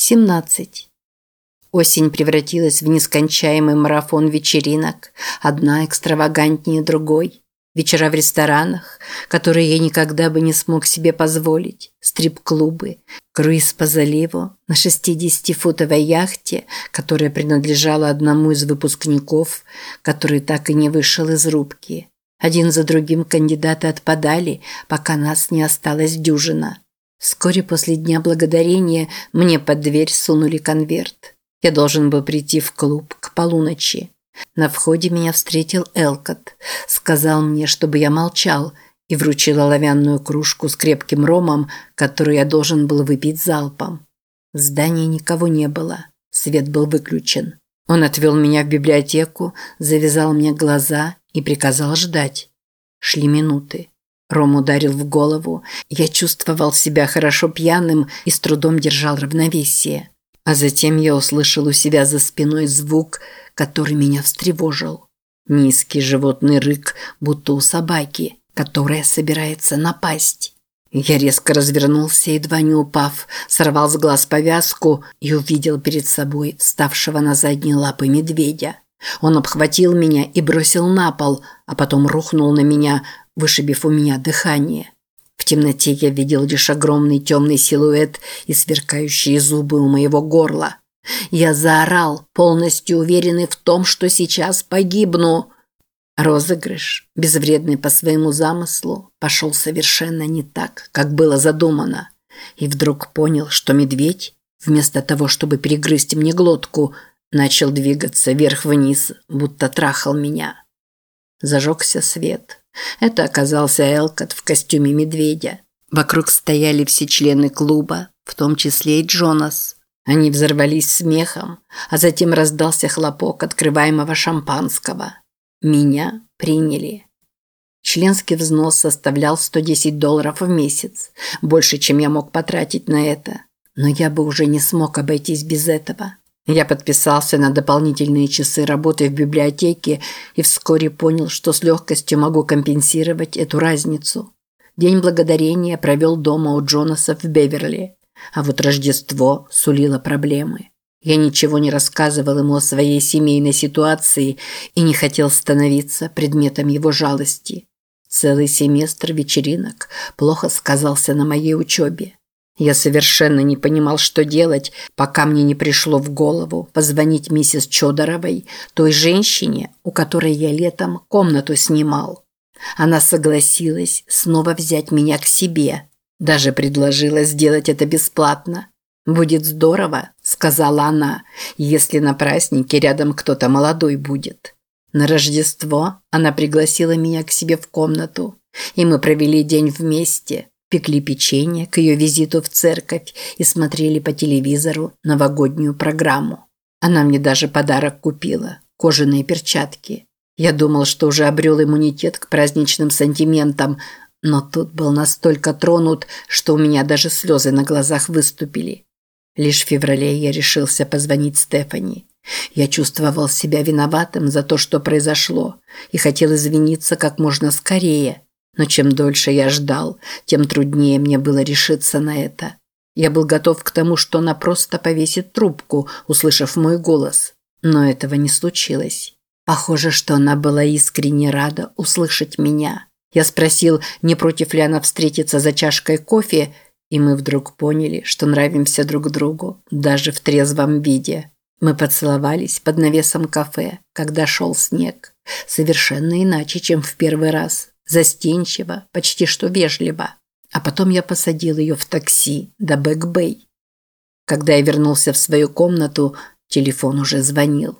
17. Осень превратилась в нескончаемый марафон вечеринок, одна экстравагантнее другой. Вечера в ресторанах, которые я никогда бы не смог себе позволить, стрип-клубы, круиз по заливу на 60-футовой яхте, которая принадлежала одному из выпускников, который так и не вышел из рубки. Один за другим кандидаты отпадали, пока нас не осталось дюжина. Вскоре после Дня Благодарения мне под дверь сунули конверт. Я должен был прийти в клуб к полуночи. На входе меня встретил Элкот. Сказал мне, чтобы я молчал, и вручил оловянную кружку с крепким ромом, которую я должен был выпить залпом. В здании никого не было. Свет был выключен. Он отвел меня в библиотеку, завязал мне глаза и приказал ждать. Шли минуты. Ром ударил в голову. Я чувствовал себя хорошо пьяным и с трудом держал равновесие. А затем я услышал у себя за спиной звук, который меня встревожил. Низкий животный рык, будто у собаки, которая собирается напасть. Я резко развернулся, едва не упав, сорвал с глаз повязку и увидел перед собой вставшего на задние лапы медведя. Он обхватил меня и бросил на пол, а потом рухнул на меня, вышибив у меня дыхание. В темноте я видел лишь огромный темный силуэт и сверкающие зубы у моего горла. Я заорал, полностью уверенный в том, что сейчас погибну. Розыгрыш, безвредный по своему замыслу, пошел совершенно не так, как было задумано. И вдруг понял, что медведь, вместо того, чтобы перегрызть мне глотку, начал двигаться вверх-вниз, будто трахал меня. Зажегся свет. Это оказался Элкот в костюме медведя. Вокруг стояли все члены клуба, в том числе и Джонас. Они взорвались смехом, а затем раздался хлопок открываемого шампанского. Меня приняли. Членский взнос составлял 110 долларов в месяц, больше, чем я мог потратить на это. Но я бы уже не смог обойтись без этого. Я подписался на дополнительные часы работы в библиотеке и вскоре понял, что с легкостью могу компенсировать эту разницу. День благодарения провел дома у Джонаса в Беверли, а вот Рождество сулило проблемы. Я ничего не рассказывал ему о своей семейной ситуации и не хотел становиться предметом его жалости. Целый семестр вечеринок плохо сказался на моей учебе. Я совершенно не понимал, что делать, пока мне не пришло в голову позвонить миссис Чодоровой, той женщине, у которой я летом комнату снимал. Она согласилась снова взять меня к себе. Даже предложила сделать это бесплатно. «Будет здорово», – сказала она, – «если на празднике рядом кто-то молодой будет». На Рождество она пригласила меня к себе в комнату, и мы провели день вместе, пекли печенье к ее визиту в церковь и смотрели по телевизору новогоднюю программу. Она мне даже подарок купила – кожаные перчатки. Я думал, что уже обрел иммунитет к праздничным сантиментам, но тут был настолько тронут, что у меня даже слезы на глазах выступили. Лишь в феврале я решился позвонить Стефани. Я чувствовал себя виноватым за то, что произошло, и хотел извиниться как можно скорее – но чем дольше я ждал, тем труднее мне было решиться на это. Я был готов к тому, что она просто повесит трубку, услышав мой голос. Но этого не случилось. Похоже, что она была искренне рада услышать меня. Я спросил, не против ли она встретиться за чашкой кофе, и мы вдруг поняли, что нравимся друг другу, даже в трезвом виде. Мы поцеловались под навесом кафе, когда шел снег. Совершенно иначе, чем в первый раз застенчиво, почти что вежливо. А потом я посадил ее в такси до Бэк-Бэй. Когда я вернулся в свою комнату, телефон уже звонил.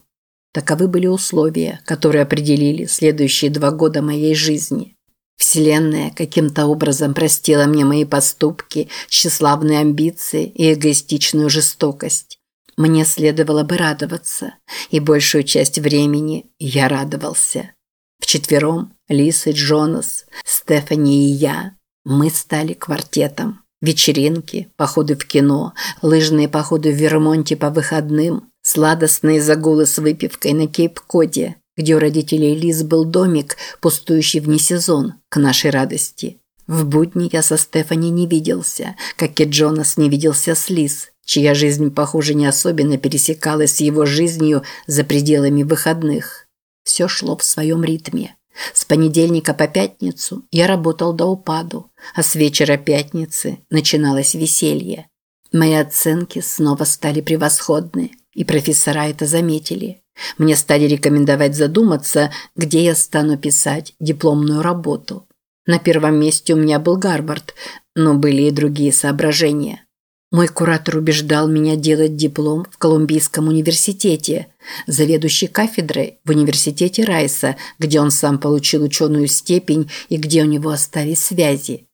Таковы были условия, которые определили следующие два года моей жизни. Вселенная каким-то образом простила мне мои поступки, тщеславные амбиции и эгоистичную жестокость. Мне следовало бы радоваться, и большую часть времени я радовался. Вчетвером Лис и Джонас, Стефани и я. Мы стали квартетом. Вечеринки, походы в кино, лыжные походы в Вермонте по выходным, сладостные загулы с выпивкой на Кейп-Коде, где у родителей Лиз был домик, пустующий вне сезон, к нашей радости. В будни я со Стефани не виделся, как и Джонас не виделся с Лиз. чья жизнь, похоже, не особенно пересекалась с его жизнью за пределами выходных. Все шло в своем ритме. С понедельника по пятницу я работал до упаду, а с вечера пятницы начиналось веселье. Мои оценки снова стали превосходны, и профессора это заметили. Мне стали рекомендовать задуматься, где я стану писать дипломную работу. На первом месте у меня был Гарвард, но были и другие соображения. Мой куратор убеждал меня делать диплом в Колумбийском университете, заведующий кафедрой в университете Райса, где он сам получил ученую степень и где у него остались связи.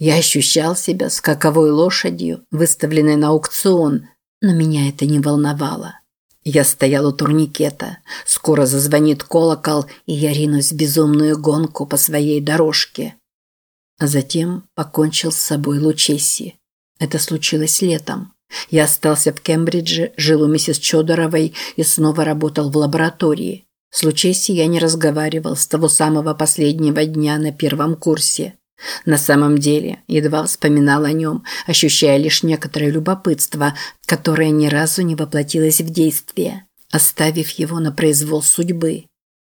Я ощущал себя скаковой лошадью, выставленной на аукцион, но меня это не волновало. Я стоял у турникета. Скоро зазвонит колокол, и я ринусь в безумную гонку по своей дорожке. А затем покончил с собой Лучесси. Это случилось летом. Я остался в Кембридже, жил у миссис Чодоровой и снова работал в лаборатории. С Лучесси я не разговаривал с того самого последнего дня на первом курсе. На самом деле, едва вспоминал о нем, ощущая лишь некоторое любопытство, которое ни разу не воплотилось в действие, оставив его на произвол судьбы.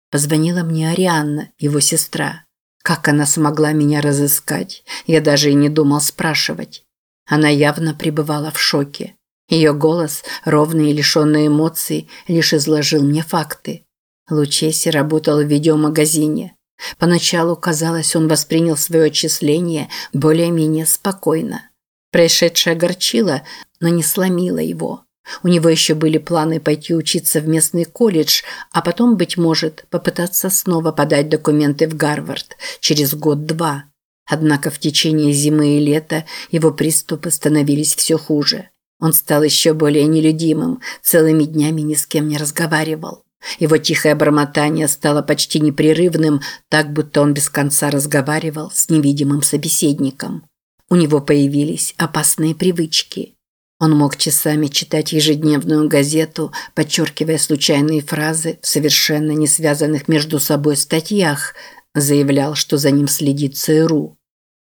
Позвонила мне Арианна, его сестра. Как она смогла меня разыскать, я даже и не думал спрашивать. Она явно пребывала в шоке. Ее голос, ровный и лишенный эмоций, лишь изложил мне факты. Лучеси работал в видеомагазине. Поначалу, казалось, он воспринял свое отчисление более-менее спокойно. Происшедшее огорчило, но не сломило его. У него еще были планы пойти учиться в местный колледж, а потом, быть может, попытаться снова подать документы в Гарвард через год-два. Однако в течение зимы и лета его приступы становились все хуже. Он стал еще более нелюдимым, целыми днями ни с кем не разговаривал. Его тихое бормотание стало почти непрерывным, так будто он без конца разговаривал с невидимым собеседником. У него появились опасные привычки. Он мог часами читать ежедневную газету, подчеркивая случайные фразы в совершенно не связанных между собой статьях, заявлял, что за ним следит ЦРУ.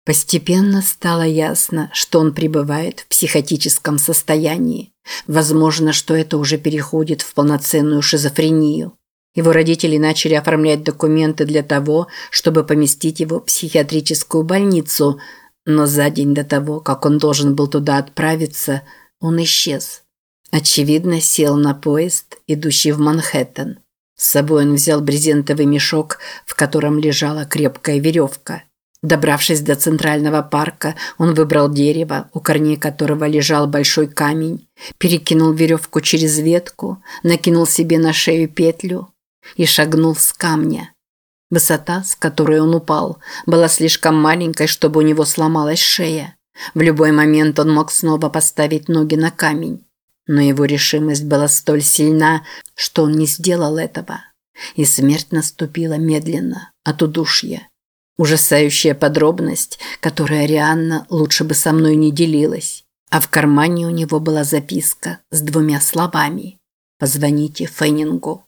Постепенно стало ясно, что он пребывает в психотическом состоянии. Возможно, что это уже переходит в полноценную шизофрению. Его родители начали оформлять документы для того, чтобы поместить его в психиатрическую больницу, но за день до того, как он должен был туда отправиться, он исчез. Очевидно, сел на поезд, идущий в Манхэттен. С собой он взял брезентовый мешок, в котором лежала крепкая веревка. Добравшись до центрального парка, он выбрал дерево, у корней которого лежал большой камень, перекинул веревку через ветку, накинул себе на шею петлю и шагнул с камня. Высота, с которой он упал, была слишком маленькой, чтобы у него сломалась шея. В любой момент он мог снова поставить ноги на камень. Но его решимость была столь сильна, что он не сделал этого. И смерть наступила медленно, от удушья. Ужасающая подробность, которая Арианна лучше бы со мной не делилась. А в кармане у него была записка с двумя словами «Позвоните Феннингу».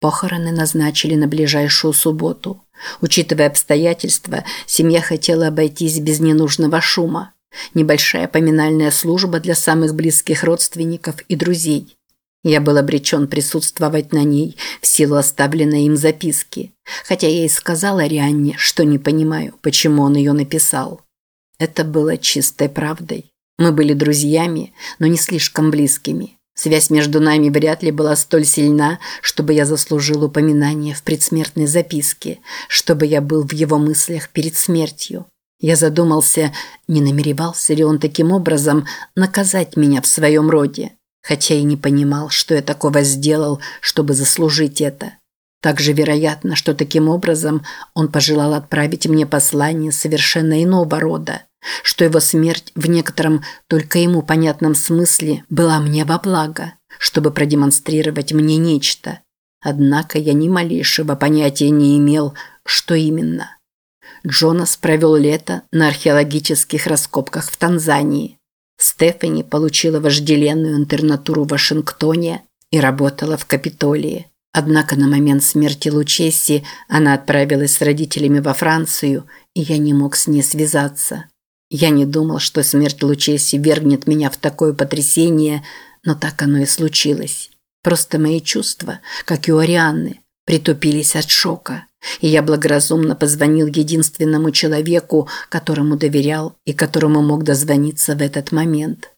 Похороны назначили на ближайшую субботу. Учитывая обстоятельства, семья хотела обойтись без ненужного шума. Небольшая поминальная служба для самых близких родственников и друзей. Я был обречен присутствовать на ней в силу оставленной им записки, хотя я и сказала Рианне, что не понимаю, почему он ее написал. Это было чистой правдой. Мы были друзьями, но не слишком близкими. Связь между нами вряд ли была столь сильна, чтобы я заслужил упоминание в предсмертной записке, чтобы я был в его мыслях перед смертью. Я задумался, не намеревался ли он таким образом наказать меня в своем роде хотя и не понимал, что я такого сделал, чтобы заслужить это. Также вероятно, что таким образом он пожелал отправить мне послание совершенно иного рода, что его смерть в некотором только ему понятном смысле была мне во благо, чтобы продемонстрировать мне нечто. Однако я ни малейшего понятия не имел, что именно. Джонас провел лето на археологических раскопках в Танзании. Стефани получила вожделенную интернатуру в Вашингтоне и работала в Капитолии. Однако на момент смерти Лучесси она отправилась с родителями во Францию, и я не мог с ней связаться. Я не думал, что смерть Лучеси вергнет меня в такое потрясение, но так оно и случилось. Просто мои чувства, как и у Арианны, притупились от шока, и я благоразумно позвонил единственному человеку, которому доверял и которому мог дозвониться в этот момент.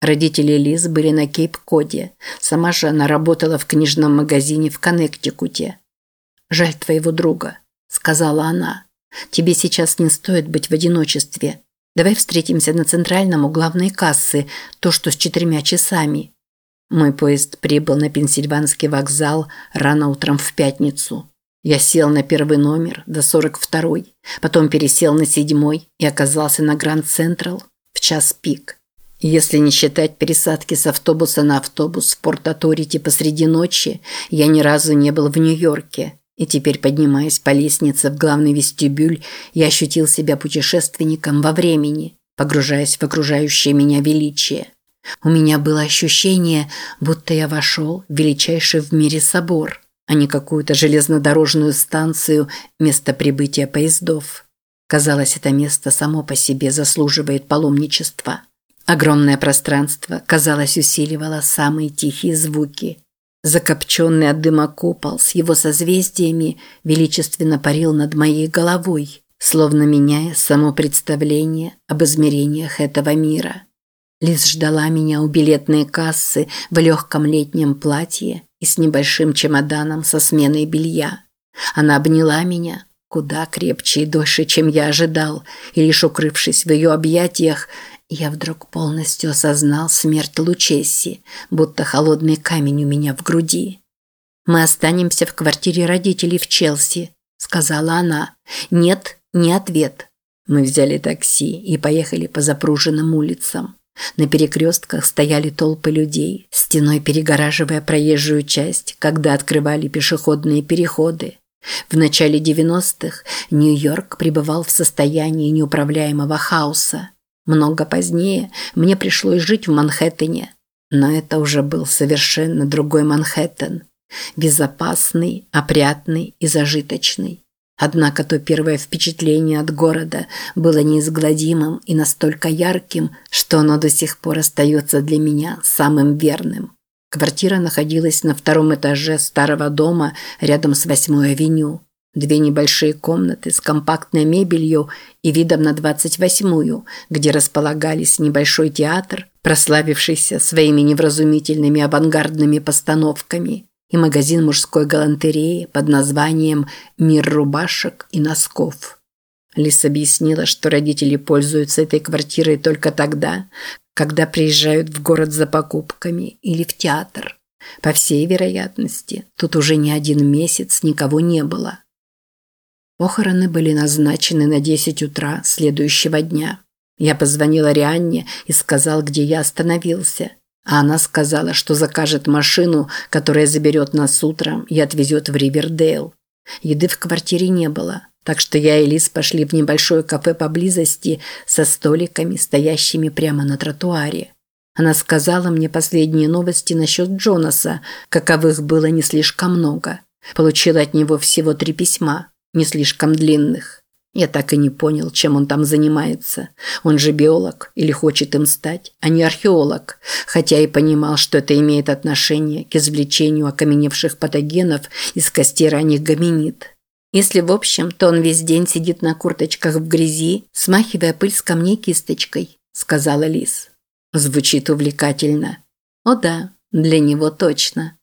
Родители Лиз были на Кейп-Коде, сама же она работала в книжном магазине в Коннектикуте. «Жаль твоего друга», – сказала она. «Тебе сейчас не стоит быть в одиночестве. Давай встретимся на центральном у главной кассы, то, что с четырьмя часами». Мой поезд прибыл на Пенсильванский вокзал рано утром в пятницу. Я сел на первый номер до 42-й, потом пересел на седьмой и оказался на Гранд Централ в час пик. Если не считать пересадки с автобуса на автобус в Порт-Аторити посреди ночи, я ни разу не был в Нью-Йорке. И теперь, поднимаясь по лестнице в главный вестибюль, я ощутил себя путешественником во времени, погружаясь в окружающее меня величие. У меня было ощущение, будто я вошел в величайший в мире собор, а не какую-то железнодорожную станцию, место прибытия поездов. Казалось, это место само по себе заслуживает паломничества. Огромное пространство, казалось, усиливало самые тихие звуки. Закопченный от дыма купол с его созвездиями величественно парил над моей головой, словно меняя само представление об измерениях этого мира. Лиз ждала меня у билетной кассы в легком летнем платье и с небольшим чемоданом со сменой белья. Она обняла меня куда крепче и дольше, чем я ожидал, и лишь укрывшись в ее объятиях, я вдруг полностью осознал смерть Лучесси, будто холодный камень у меня в груди. «Мы останемся в квартире родителей в Челси», – сказала она. «Нет, не ответ». Мы взяли такси и поехали по запруженным улицам. На перекрестках стояли толпы людей, стеной перегораживая проезжую часть, когда открывали пешеходные переходы. В начале 90-х Нью-Йорк пребывал в состоянии неуправляемого хаоса. Много позднее мне пришлось жить в Манхэттене, но это уже был совершенно другой Манхэттен. Безопасный, опрятный и зажиточный. Однако то первое впечатление от города было неизгладимым и настолько ярким, что оно до сих пор остается для меня самым верным. Квартира находилась на втором этаже старого дома рядом с Восьмой авеню. Две небольшие комнаты с компактной мебелью и видом на 28-ю, где располагались небольшой театр, прославившийся своими невразумительными авангардными постановками, и магазин мужской галантереи под названием «Мир рубашек и носков». Лис объяснила, что родители пользуются этой квартирой только тогда, когда приезжают в город за покупками или в театр. По всей вероятности, тут уже не один месяц никого не было. Похороны были назначены на 10 утра следующего дня. Я позвонил Арианне и сказал, где я остановился. А она сказала, что закажет машину, которая заберет нас утром и отвезет в Ривердейл. Еды в квартире не было, так что я и Лиз пошли в небольшое кафе поблизости со столиками, стоящими прямо на тротуаре. Она сказала мне последние новости насчет Джонаса, каковых было не слишком много. Получила от него всего три письма не слишком длинных. Я так и не понял, чем он там занимается. Он же биолог или хочет им стать, а не археолог, хотя и понимал, что это имеет отношение к извлечению окаменевших патогенов из костей ранних гоминид. Если в общем, то он весь день сидит на курточках в грязи, смахивая пыль с камней кисточкой, сказала Лис. Звучит увлекательно. О да, для него точно.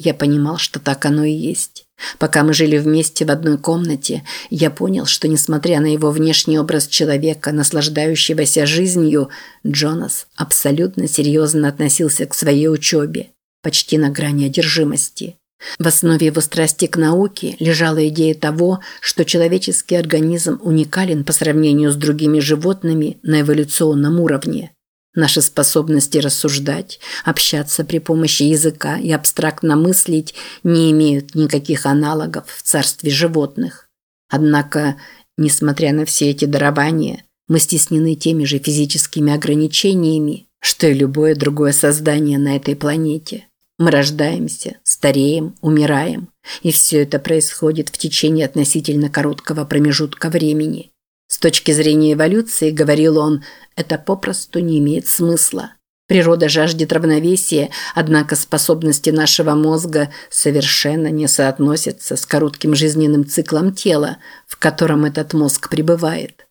Я понимал, что так оно и есть. Пока мы жили вместе в одной комнате, я понял, что несмотря на его внешний образ человека, наслаждающегося жизнью, Джонас абсолютно серьезно относился к своей учебе, почти на грани одержимости. В основе его страсти к науке лежала идея того, что человеческий организм уникален по сравнению с другими животными на эволюционном уровне. Наши способности рассуждать, общаться при помощи языка и абстрактно мыслить не имеют никаких аналогов в царстве животных. Однако, несмотря на все эти дарования, мы стеснены теми же физическими ограничениями, что и любое другое создание на этой планете. Мы рождаемся, стареем, умираем, и все это происходит в течение относительно короткого промежутка времени. С точки зрения эволюции, говорил он, это попросту не имеет смысла. Природа жаждет равновесия, однако способности нашего мозга совершенно не соотносятся с коротким жизненным циклом тела, в котором этот мозг пребывает.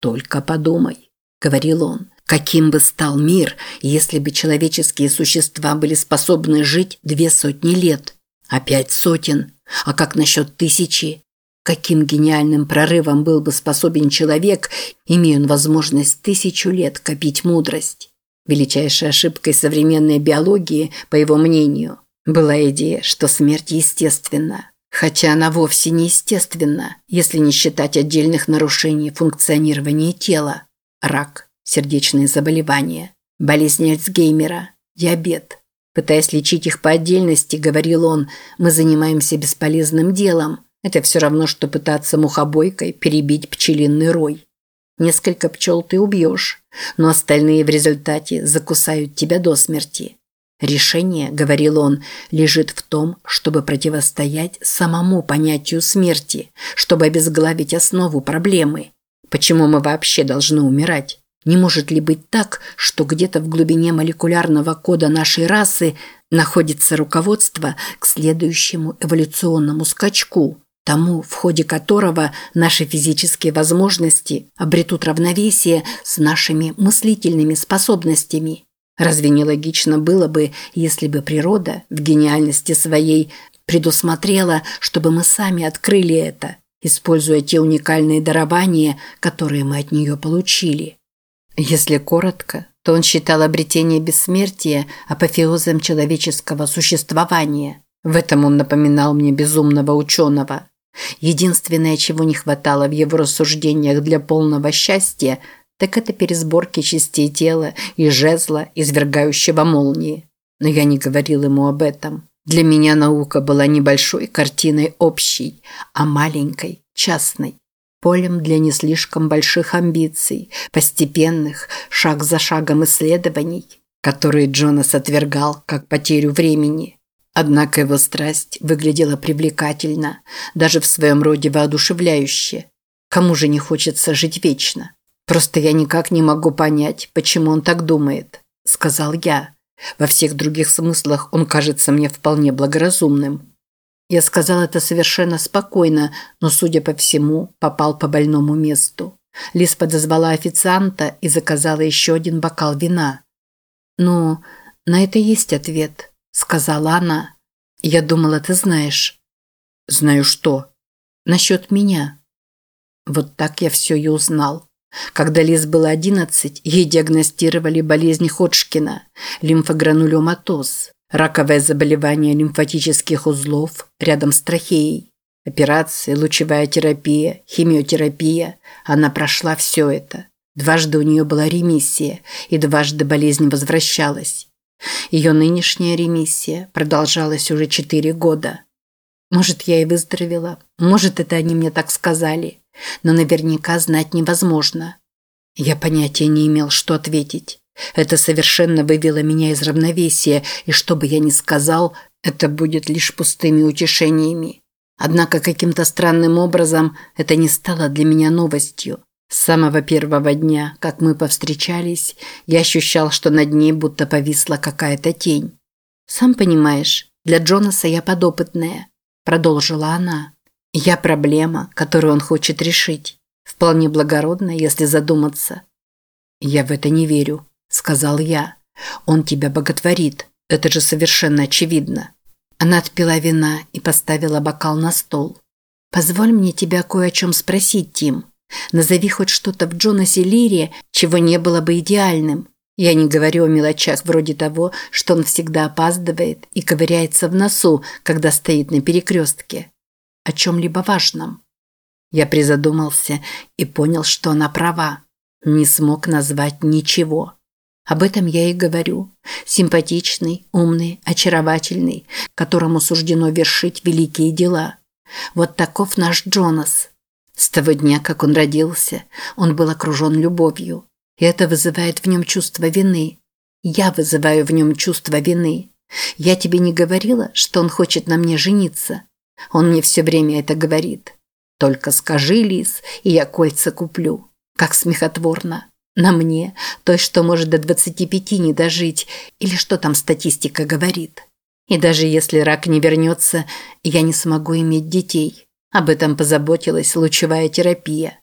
«Только подумай», – говорил он, – «каким бы стал мир, если бы человеческие существа были способны жить две сотни лет, а пять сотен, а как насчет тысячи? Каким гениальным прорывом был бы способен человек, имея он возможность тысячу лет копить мудрость?» Величайшей ошибкой современной биологии, по его мнению, была идея, что смерть естественна. Хотя она вовсе не естественна, если не считать отдельных нарушений функционирования тела. Рак, сердечные заболевания, болезнь Альцгеймера, диабет. Пытаясь лечить их по отдельности, говорил он, мы занимаемся бесполезным делом. Это все равно, что пытаться мухобойкой перебить пчелиный рой. Несколько пчел ты убьешь, но остальные в результате закусают тебя до смерти. Решение, говорил он, лежит в том, чтобы противостоять самому понятию смерти, чтобы обезглавить основу проблемы. Почему мы вообще должны умирать? Не может ли быть так, что где-то в глубине молекулярного кода нашей расы находится руководство к следующему эволюционному скачку, тому, в ходе которого наши физические возможности обретут равновесие с нашими мыслительными способностями. Разве не логично было бы, если бы природа в гениальности своей предусмотрела, чтобы мы сами открыли это, используя те уникальные дарования, которые мы от нее получили? Если коротко, то он считал обретение бессмертия апофеозом человеческого существования. В этом он напоминал мне безумного ученого. Единственное, чего не хватало в его рассуждениях для полного счастья, так это пересборки частей тела и жезла, извергающего молнии. Но я не говорил ему об этом. Для меня наука была небольшой картиной общей, а маленькой, частной. Полем для не слишком больших амбиций, постепенных, шаг за шагом исследований, которые Джонас отвергал как потерю времени. Однако его страсть выглядела привлекательно, даже в своем роде воодушевляюще. Кому же не хочется жить вечно? Просто я никак не могу понять, почему он так думает, сказал я. Во всех других смыслах он кажется мне вполне благоразумным. Я сказал это совершенно спокойно, но, судя по всему, попал по больному месту. Лис подозвала официанта и заказала еще один бокал вина. «Ну, на это есть ответ», сказала она. Я думала, ты знаешь. Знаю что? Насчет меня. Вот так я все и узнал. Когда Лиз было 11, ей диагностировали болезнь Ходжкина, лимфогранулематоз, раковое заболевание лимфатических узлов рядом с трахеей. Операции, лучевая терапия, химиотерапия. Она прошла все это. Дважды у нее была ремиссия, и дважды болезнь возвращалась. Ее нынешняя ремиссия продолжалась уже четыре года. Может, я и выздоровела, может, это они мне так сказали, но наверняка знать невозможно. Я понятия не имел, что ответить. Это совершенно вывело меня из равновесия, и что бы я ни сказал, это будет лишь пустыми утешениями. Однако каким-то странным образом это не стало для меня новостью. С самого первого дня, как мы повстречались, я ощущал, что над ней будто повисла какая-то тень. «Сам понимаешь, для Джонаса я подопытная», – продолжила она. «Я проблема, которую он хочет решить. Вполне благородно, если задуматься». «Я в это не верю», – сказал я. «Он тебя боготворит. Это же совершенно очевидно». Она отпила вина и поставила бокал на стол. «Позволь мне тебя кое о чем спросить, Тим», Назови хоть что-то в Джонасе Лире, чего не было бы идеальным. Я не говорю о мелочах вроде того, что он всегда опаздывает и ковыряется в носу, когда стоит на перекрестке. О чем-либо важном. Я призадумался и понял, что она права. Не смог назвать ничего. Об этом я и говорю. Симпатичный, умный, очаровательный, которому суждено вершить великие дела. Вот таков наш Джонас. С того дня, как он родился, он был окружен любовью. И это вызывает в нем чувство вины. Я вызываю в нем чувство вины. Я тебе не говорила, что он хочет на мне жениться? Он мне все время это говорит. Только скажи, Лис, и я кольца куплю. Как смехотворно. На мне, той, что может до 25 не дожить, или что там статистика говорит. И даже если рак не вернется, я не смогу иметь детей. Об этом позаботилась лучевая терапия.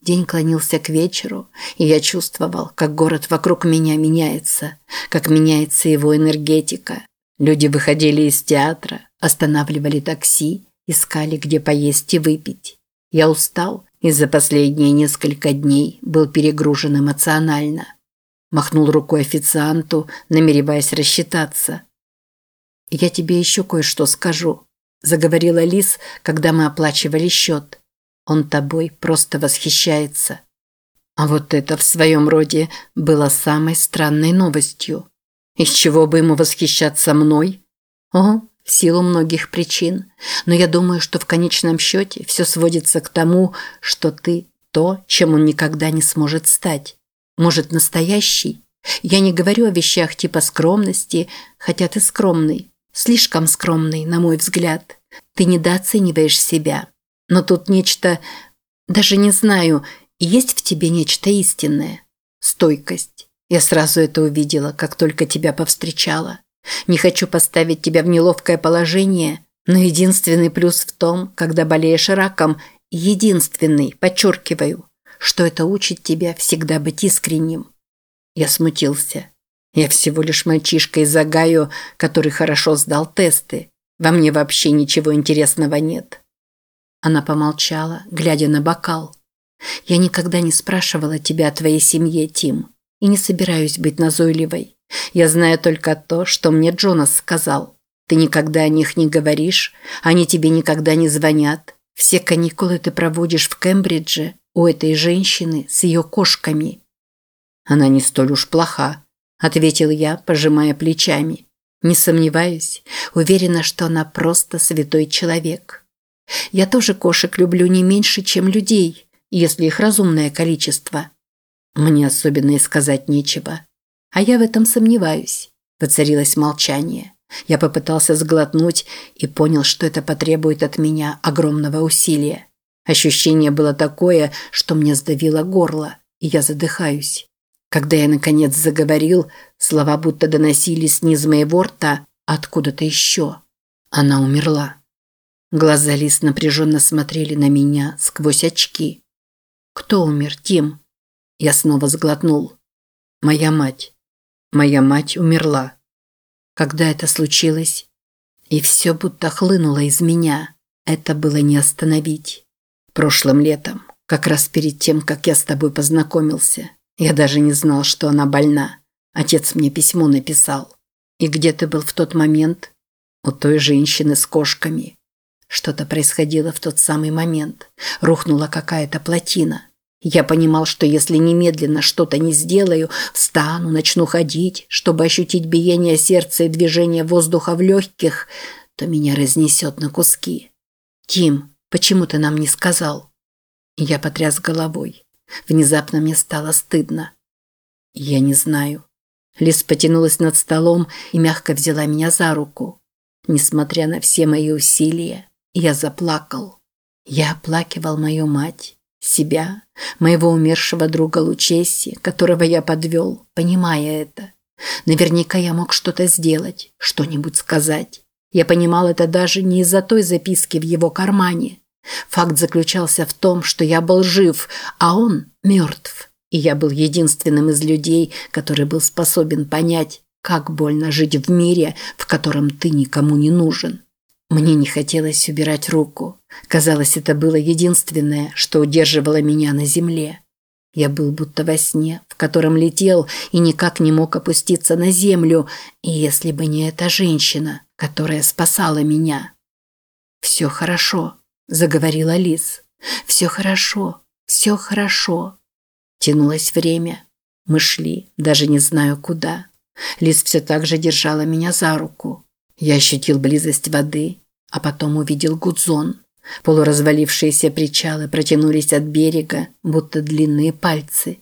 День клонился к вечеру, и я чувствовал, как город вокруг меня меняется, как меняется его энергетика. Люди выходили из театра, останавливали такси, искали, где поесть и выпить. Я устал и за последние несколько дней был перегружен эмоционально. Махнул рукой официанту, намереваясь рассчитаться. «Я тебе еще кое-что скажу», – заговорила Лис, когда мы оплачивали счет. «Он тобой просто восхищается». А вот это в своем роде было самой странной новостью. Из чего бы ему восхищаться мной? О, в силу многих причин. Но я думаю, что в конечном счете все сводится к тому, что ты то, чем он никогда не сможет стать. Может, настоящий? Я не говорю о вещах типа скромности, хотя ты скромный. Слишком скромный, на мой взгляд. Ты недооцениваешь себя. Но тут нечто... Даже не знаю, есть в тебе нечто истинное. Стойкость. Я сразу это увидела, как только тебя повстречала. Не хочу поставить тебя в неловкое положение, но единственный плюс в том, когда болеешь раком, единственный, подчеркиваю, что это учит тебя всегда быть искренним. Я смутился. Я всего лишь мальчишка из Агаю, который хорошо сдал тесты. Во мне вообще ничего интересного нет. Она помолчала, глядя на бокал. Я никогда не спрашивала тебя о твоей семье, Тим, и не собираюсь быть назойливой. Я знаю только то, что мне Джонас сказал. Ты никогда о них не говоришь, они тебе никогда не звонят. Все каникулы ты проводишь в Кембридже у этой женщины с ее кошками. Она не столь уж плоха, ответил я, пожимая плечами. Не сомневаюсь, уверена, что она просто святой человек. Я тоже кошек люблю не меньше, чем людей, если их разумное количество. Мне особенно и сказать нечего. А я в этом сомневаюсь. Воцарилось молчание. Я попытался сглотнуть и понял, что это потребует от меня огромного усилия. Ощущение было такое, что мне сдавило горло, и я задыхаюсь. Когда я наконец заговорил, слова будто доносились из моего рта, откуда-то еще. Она умерла. Глаза Лис напряженно смотрели на меня сквозь очки. «Кто умер, Тим?» Я снова сглотнул. «Моя мать. Моя мать умерла. Когда это случилось? И все будто хлынуло из меня. Это было не остановить. Прошлым летом, как раз перед тем, как я с тобой познакомился, я даже не знал, что она больна. Отец мне письмо написал. И где ты был в тот момент? У той женщины с кошками. Что-то происходило в тот самый момент. Рухнула какая-то плотина. Я понимал, что если немедленно что-то не сделаю, встану, начну ходить, чтобы ощутить биение сердца и движение воздуха в легких, то меня разнесет на куски. «Тим, почему ты нам не сказал?» Я потряс головой. Внезапно мне стало стыдно. «Я не знаю». Лис потянулась над столом и мягко взяла меня за руку. Несмотря на все мои усилия, я заплакал. Я оплакивал мою мать. Себя, моего умершего друга Лучесси, которого я подвел, понимая это. Наверняка я мог что-то сделать, что-нибудь сказать. Я понимал это даже не из-за той записки в его кармане. Факт заключался в том, что я был жив, а он мертв. И я был единственным из людей, который был способен понять, как больно жить в мире, в котором ты никому не нужен. Мне не хотелось убирать руку. Казалось, это было единственное, что удерживало меня на земле. Я был будто во сне, в котором летел и никак не мог опуститься на землю, и если бы не эта женщина, которая спасала меня. «Все хорошо», – заговорила Лис. «Все хорошо, все хорошо». Тянулось время. Мы шли, даже не знаю куда. Лис все так же держала меня за руку. Я ощутил близость воды, а потом увидел Гудзон. Полуразвалившиеся причалы протянулись от берега, будто длинные пальцы.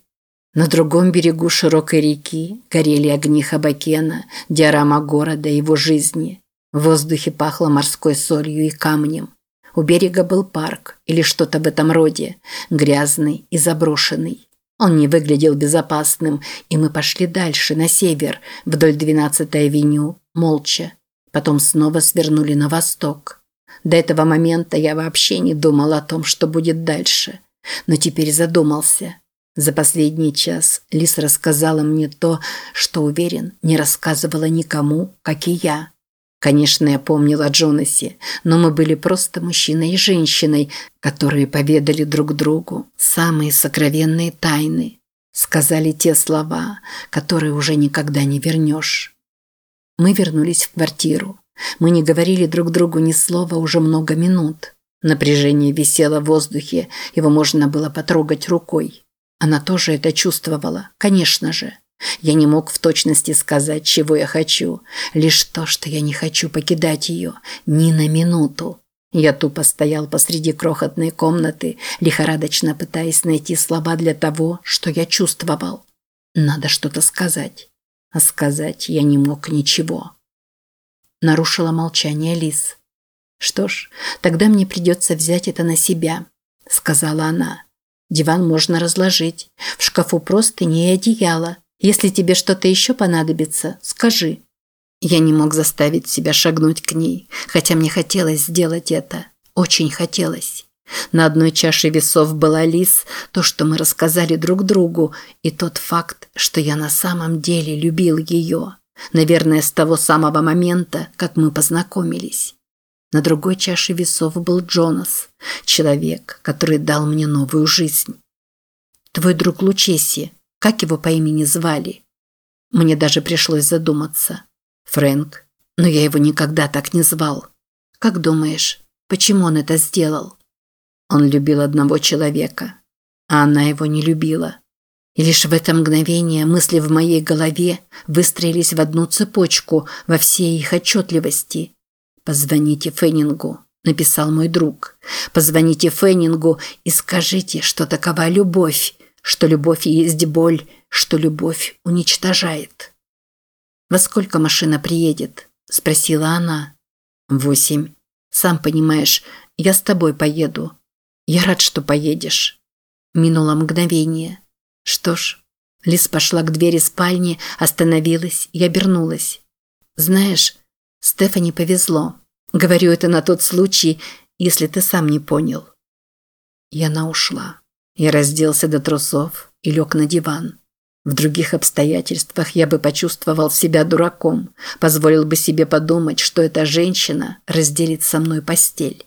На другом берегу широкой реки горели огни Хабакена, диорама города и его жизни. В воздухе пахло морской солью и камнем. У берега был парк или что-то в этом роде, грязный и заброшенный. Он не выглядел безопасным, и мы пошли дальше, на север, вдоль 12-й авеню, молча. Потом снова свернули на восток. До этого момента я вообще не думал о том, что будет дальше. Но теперь задумался. За последний час Лис рассказала мне то, что, уверен, не рассказывала никому, как и я. Конечно, я помнила о Джонасе, но мы были просто мужчиной и женщиной, которые поведали друг другу самые сокровенные тайны. Сказали те слова, которые уже никогда не вернешь. Мы вернулись в квартиру. Мы не говорили друг другу ни слова уже много минут. Напряжение висело в воздухе, его можно было потрогать рукой. Она тоже это чувствовала, конечно же. Я не мог в точности сказать, чего я хочу, лишь то, что я не хочу покидать ее ни на минуту. Я тупо стоял посреди крохотной комнаты, лихорадочно пытаясь найти слова для того, что я чувствовал. Надо что-то сказать. А сказать я не мог ничего. Нарушила молчание Лис. «Что ж, тогда мне придется взять это на себя», – сказала она. «Диван можно разложить. В шкафу просто не одеяло. Если тебе что-то еще понадобится, скажи». Я не мог заставить себя шагнуть к ней, хотя мне хотелось сделать это. Очень хотелось. На одной чаше весов была Лис, то, что мы рассказали друг другу, и тот факт, что я на самом деле любил ее. Наверное, с того самого момента, как мы познакомились. На другой чаше весов был Джонас, человек, который дал мне новую жизнь. Твой друг Лучеси, как его по имени звали? Мне даже пришлось задуматься. Фрэнк. Но я его никогда так не звал. Как думаешь, почему он это сделал? Он любил одного человека, а она его не любила. И лишь в это мгновение мысли в моей голове выстроились в одну цепочку во всей их отчетливости. «Позвоните Феннингу», – написал мой друг. «Позвоните Феннингу и скажите, что такова любовь, что любовь есть боль, что любовь уничтожает. «Во сколько машина приедет?» – спросила она. «Восемь. Сам понимаешь, я с тобой поеду. Я рад, что поедешь». Минуло мгновение. Что ж, Лис пошла к двери спальни, остановилась и обернулась. «Знаешь, Стефани повезло. Говорю это на тот случай, если ты сам не понял». И она ушла. Я разделся до трусов и лег на диван. В других обстоятельствах я бы почувствовал себя дураком, позволил бы себе подумать, что эта женщина разделит со мной постель.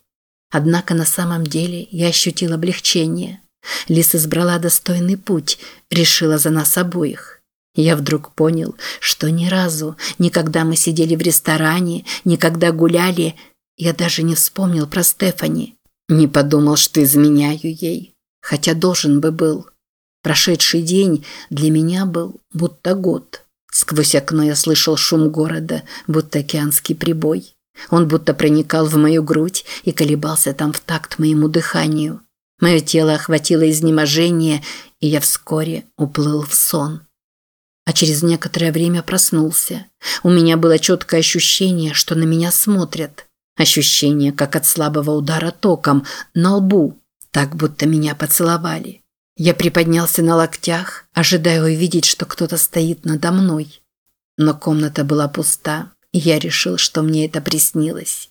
Однако на самом деле я ощутил облегчение. Лис избрала достойный путь, решила за нас обоих. Я вдруг понял, что ни разу, никогда мы сидели в ресторане, никогда гуляли, я даже не вспомнил про Стефани. Не подумал, что изменяю ей хотя должен бы был. Прошедший день для меня был будто год. Сквозь окно я слышал шум города, будто океанский прибой. Он будто проникал в мою грудь и колебался там в такт моему дыханию. Мое тело охватило изнеможение, и я вскоре уплыл в сон. А через некоторое время проснулся. У меня было четкое ощущение, что на меня смотрят. Ощущение, как от слабого удара током, на лбу, так будто меня поцеловали. Я приподнялся на локтях, ожидая увидеть, что кто-то стоит надо мной. Но комната была пуста, и я решил, что мне это приснилось.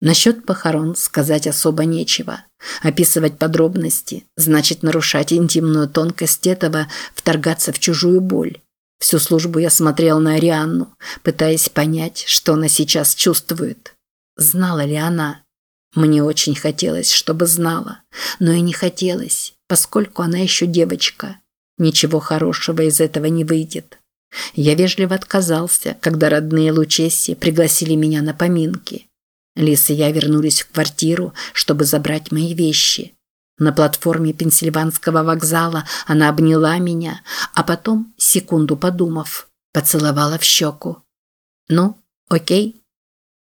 Насчет похорон сказать особо нечего. Описывать подробности значит нарушать интимную тонкость этого, вторгаться в чужую боль. Всю службу я смотрел на Арианну, пытаясь понять, что она сейчас чувствует. Знала ли она? Мне очень хотелось, чтобы знала, но и не хотелось, поскольку она еще девочка. Ничего хорошего из этого не выйдет. Я вежливо отказался, когда родные Лучесси пригласили меня на поминки. Лис и я вернулись в квартиру, чтобы забрать мои вещи. На платформе Пенсильванского вокзала она обняла меня, а потом, секунду подумав, поцеловала в щеку. «Ну, окей?»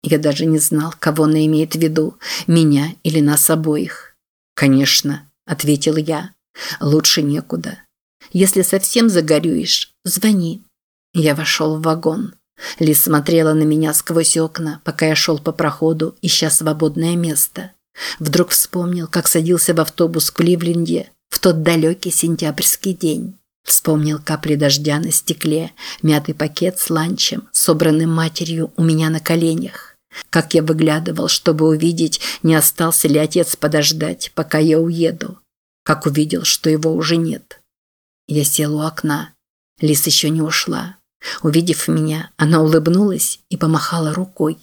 Я даже не знал, кого она имеет в виду, меня или нас обоих. «Конечно», – ответил я. «Лучше некуда. Если совсем загорюешь, звони». Я вошел в вагон. Лис смотрела на меня сквозь окна, пока я шел по проходу, ища свободное место. Вдруг вспомнил, как садился в автобус в Кливленде в тот далекий сентябрьский день. Вспомнил капли дождя на стекле, мятый пакет с ланчем, собранным матерью у меня на коленях. Как я выглядывал, чтобы увидеть, не остался ли отец подождать, пока я уеду. Как увидел, что его уже нет. Я сел у окна. Лис еще не ушла. Увидев меня, она улыбнулась и помахала рукой.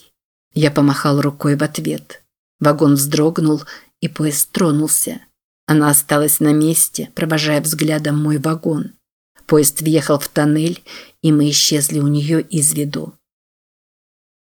Я помахал рукой в ответ. Вагон вздрогнул, и поезд тронулся. Она осталась на месте, провожая взглядом мой вагон. Поезд въехал в тоннель, и мы исчезли у нее из виду.